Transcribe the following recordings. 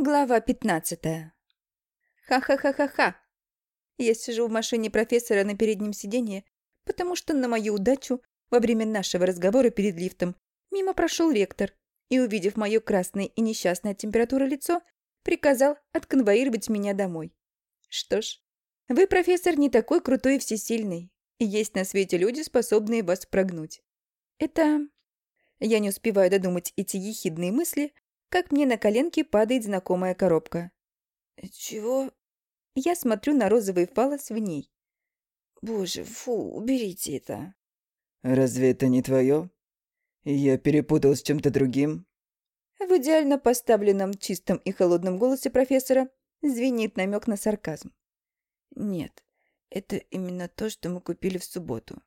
Глава пятнадцатая. Ха-ха-ха-ха-ха. Я сижу в машине профессора на переднем сиденье, потому что на мою удачу во время нашего разговора перед лифтом мимо прошел ректор и, увидев мое красное и несчастное от температуры лицо, приказал отконвоировать меня домой. Что ж, вы, профессор, не такой крутой и всесильный. Есть на свете люди, способные вас прогнуть. Это... Я не успеваю додумать эти ехидные мысли, как мне на коленки падает знакомая коробка. «Чего?» Я смотрю на розовый фалос в ней. «Боже, фу, уберите это!» «Разве это не твое? Я перепутал с чем-то другим?» В идеально поставленном чистом и холодном голосе профессора звенит намек на сарказм. «Нет, это именно то, что мы купили в субботу.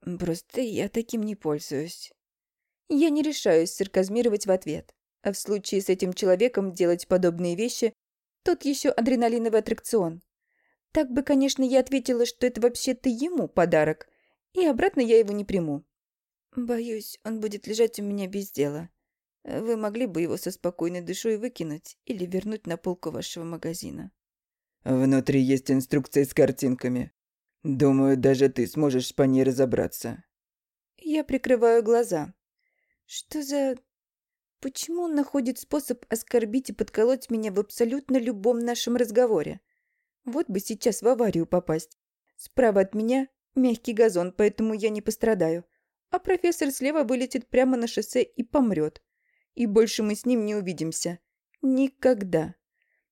Просто я таким не пользуюсь». Я не решаюсь сарказмировать в ответ. А в случае с этим человеком делать подобные вещи – тот еще адреналиновый аттракцион. Так бы, конечно, я ответила, что это вообще-то ему подарок, и обратно я его не приму. Боюсь, он будет лежать у меня без дела. Вы могли бы его со спокойной душой выкинуть или вернуть на полку вашего магазина. Внутри есть инструкция с картинками. Думаю, даже ты сможешь по ней разобраться. Я прикрываю глаза. Что за Почему он находит способ оскорбить и подколоть меня в абсолютно любом нашем разговоре? Вот бы сейчас в аварию попасть. Справа от меня мягкий газон, поэтому я не пострадаю. А профессор слева вылетит прямо на шоссе и помрет. И больше мы с ним не увидимся. Никогда.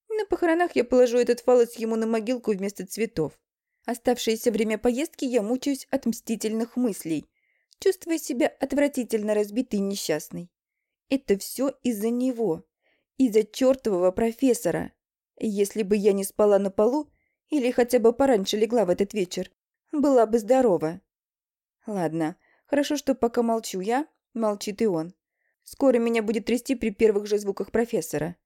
На похоронах я положу этот фалос ему на могилку вместо цветов. Оставшееся время поездки я мучаюсь от мстительных мыслей, чувствуя себя отвратительно разбитой и несчастной. Это все из-за него. Из-за чертового профессора. Если бы я не спала на полу, или хотя бы пораньше легла в этот вечер, была бы здорова. Ладно, хорошо, что пока молчу я, молчит и он. Скоро меня будет трясти при первых же звуках профессора.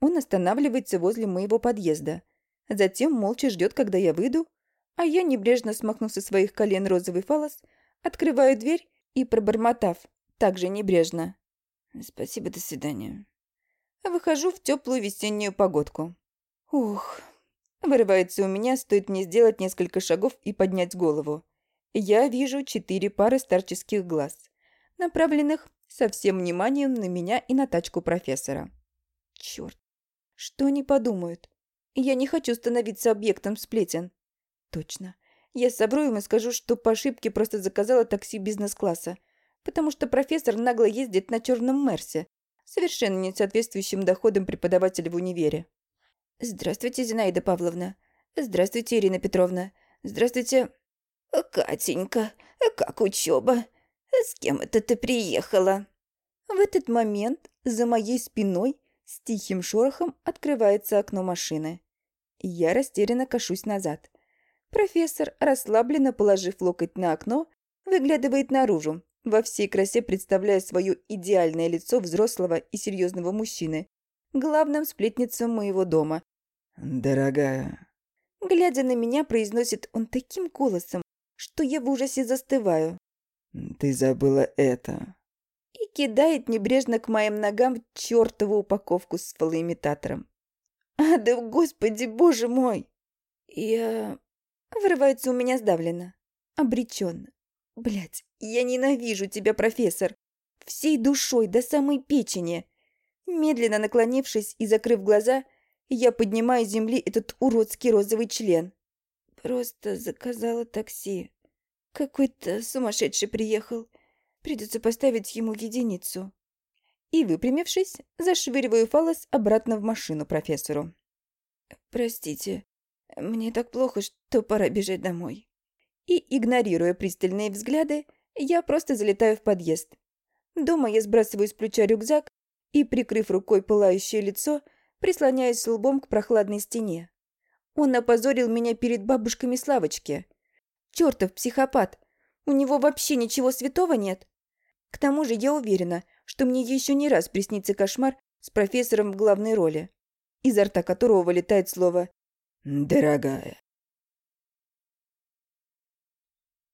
Он останавливается возле моего подъезда. Затем молча ждет, когда я выйду, а я, небрежно смахнув со своих колен розовый фалос, открываю дверь и, пробормотав, также небрежно. Спасибо, до свидания. Выхожу в теплую весеннюю погодку. Ух, вырывается у меня, стоит мне сделать несколько шагов и поднять голову. Я вижу четыре пары старческих глаз, направленных со всем вниманием на меня и на тачку профессора. Черт, что они подумают? Я не хочу становиться объектом сплетен. Точно. Я собру им и скажу, что по ошибке просто заказала такси бизнес-класса, потому что профессор нагло ездит на черном Мерсе, совершенно не соответствующим доходам преподавателя в универе. «Здравствуйте, Зинаида Павловна. Здравствуйте, Ирина Петровна. Здравствуйте...» «Катенька, как учеба? С кем это ты приехала?» В этот момент за моей спиной с тихим шорохом открывается окно машины. Я растерянно кашусь назад. Профессор, расслабленно положив локоть на окно, выглядывает наружу, во всей красе представляя свое идеальное лицо взрослого и серьезного мужчины, главным сплетницам моего дома. «Дорогая...» Глядя на меня, произносит он таким голосом, что я в ужасе застываю. «Ты забыла это...» И кидает небрежно к моим ногам чертову упаковку с фалоимитатором. «А, да господи, боже мой!» «Я...» Вырывается у меня сдавленно, обреченно. Блять, я ненавижу тебя, профессор. Всей душой, до самой печени. Медленно наклонившись и закрыв глаза, я поднимаю с земли этот уродский розовый член. Просто заказала такси. Какой-то сумасшедший приехал. Придется поставить ему единицу. И, выпрямившись, зашвыриваю фалос обратно в машину профессору. «Простите, мне так плохо, что пора бежать домой» и, игнорируя пристальные взгляды, я просто залетаю в подъезд. Дома я сбрасываю с плеча рюкзак и, прикрыв рукой пылающее лицо, прислоняюсь лбом к прохладной стене. Он опозорил меня перед бабушками Славочки. Чёртов психопат! У него вообще ничего святого нет. К тому же я уверена, что мне еще не раз приснится кошмар с профессором в главной роли, изо рта которого вылетает слово «Дорогая».